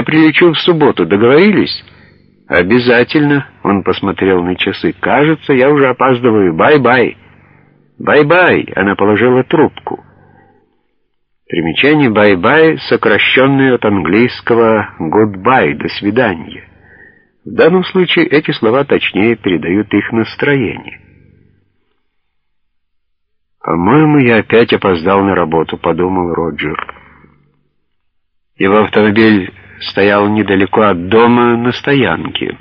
Я прилечу в субботу. Договорились?» «Обязательно», — он посмотрел на часы. «Кажется, я уже опаздываю. Bye-bye». «Bye-bye», — она положила трубку. Примечание «bye-bye» сокращенное от английского «goodbye», «до свидания». В данном случае эти слова точнее передают их настроение. «По-моему, я опять опоздал на работу», — подумал Роджер. Его автомобиль стоял недалеко от дома на стоянке.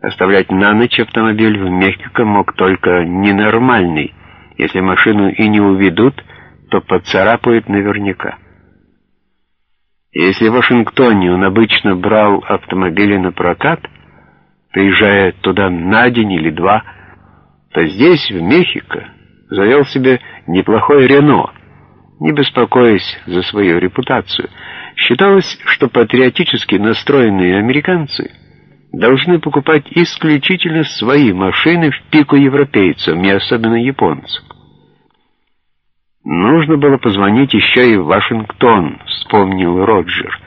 Оставлять на ночь автомобиль в Мехико мог только ненормальный. Если машину и не уведут, то поцарапают наверняка. Если в Вашингтоне он обычно брал автомобили на прокат, приезжая туда на день или два, то здесь, в Мехико, завел себе неплохой Рено, не беспокоясь за свою репутацию. Считалось, что патриотически настроенные американцы должны покупать исключительно свои машины в пику европейцам и особенно японцам. «Нужно было позвонить еще и в Вашингтон», — вспомнил Роджер,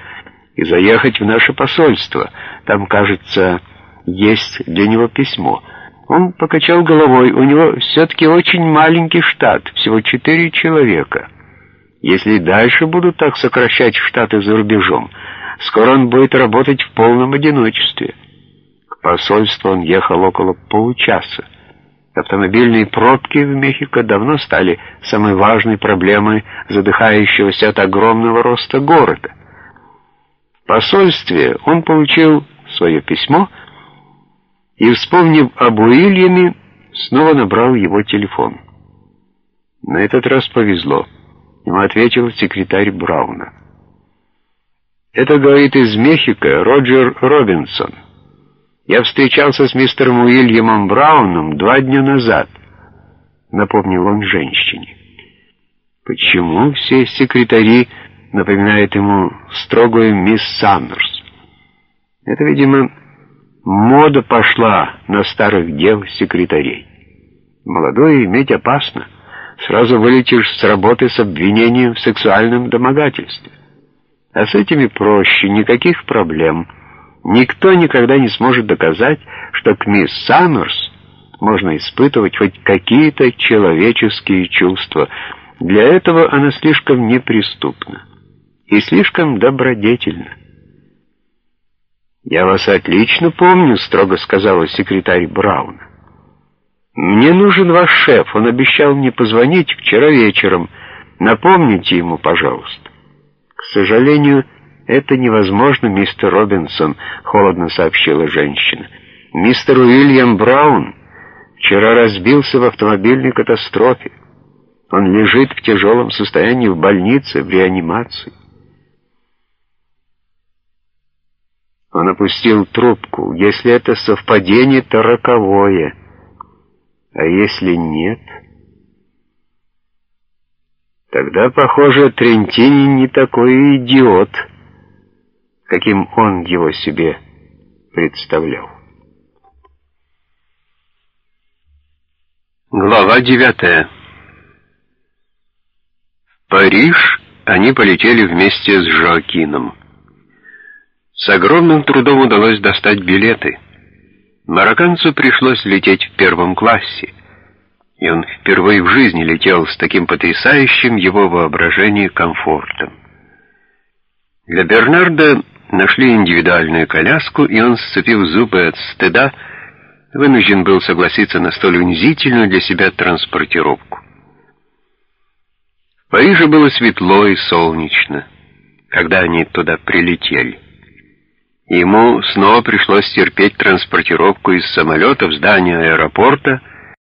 «и заехать в наше посольство. Там, кажется, есть для него письмо». Он покачал головой. У него все-таки очень маленький штат, всего четыре человека. Если дальше будут так сокращать штаты за рубежом, скоро он будет работать в полном одиночестве. К посольству он ехал около получаса. Автомобильные пробки в Мехико давно стали самой важной проблемой задыхающегося от огромного роста города. В посольстве он получил свое письмо и, вспомнив об Уильяме, снова набрал его телефон. На этот раз повезло. Ему ответил секретарь Брауна. «Это, говорит, из Мехико Роджер Робинсон». Я встречался с мистером Уильямом Брауном два дня назад, напомнил он женщине. Почему все секретари напоминают ему строгую мисс Саммерс? Это, видимо, мода пошла на старых дел секретарей. Молодой иметь опасно. Сразу вылетишь с работы с обвинением в сексуальном домогательстве. А с этими проще, никаких проблем — Никто никогда не сможет доказать, что к мисс Саммерс можно испытывать хоть какие-то человеческие чувства. Для этого она слишком неприступна и слишком добродетельна. «Я вас отлично помню», — строго сказала секретарь Брауна. «Мне нужен ваш шеф. Он обещал мне позвонить вчера вечером. Напомните ему, пожалуйста». К сожалению, «Это невозможно, мистер Робинсон», — холодно сообщила женщина. «Мистер Уильям Браун вчера разбился в автомобильной катастрофе. Он лежит в тяжелом состоянии в больнице, в реанимации». Он опустил трубку. Если это совпадение, то роковое. А если нет... Тогда, похоже, Трентини не такой идиот, каким он его себе представлял. Глава девятая. В Париж они полетели вместе с Жоакином. С огромным трудом удалось достать билеты. Марокканцу пришлось лететь в первом классе, и он впервые в жизни летел с таким потрясающим его воображение комфортом. Для Бернарда нашли индивидуальную коляску, и он, сцепив зубы от стыда, вынужден был согласиться на столь унизительную для себя транспортировку. В Париже было светло и солнечно, когда они туда прилетели. Ему снова пришлось терпеть транспортировку из самолета в здание аэропорта,